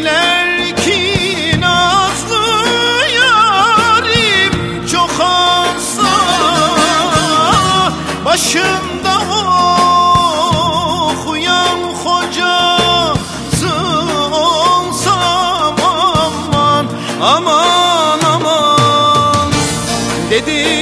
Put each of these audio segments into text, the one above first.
Dediler nazlı yarim çok hasta Başımda oh okuyan hocası olsam aman aman aman. Dedi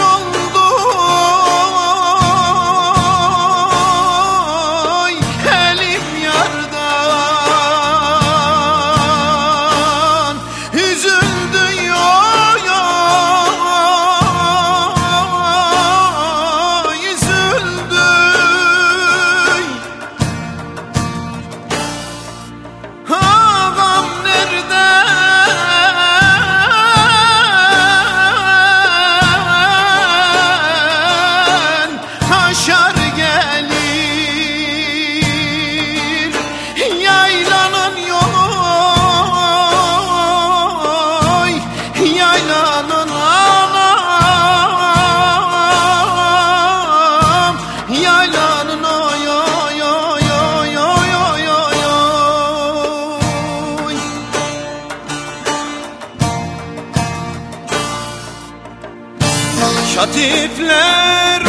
Katifler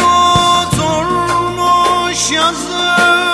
oturmuş yazır